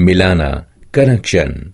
मिलाना कनेक्शन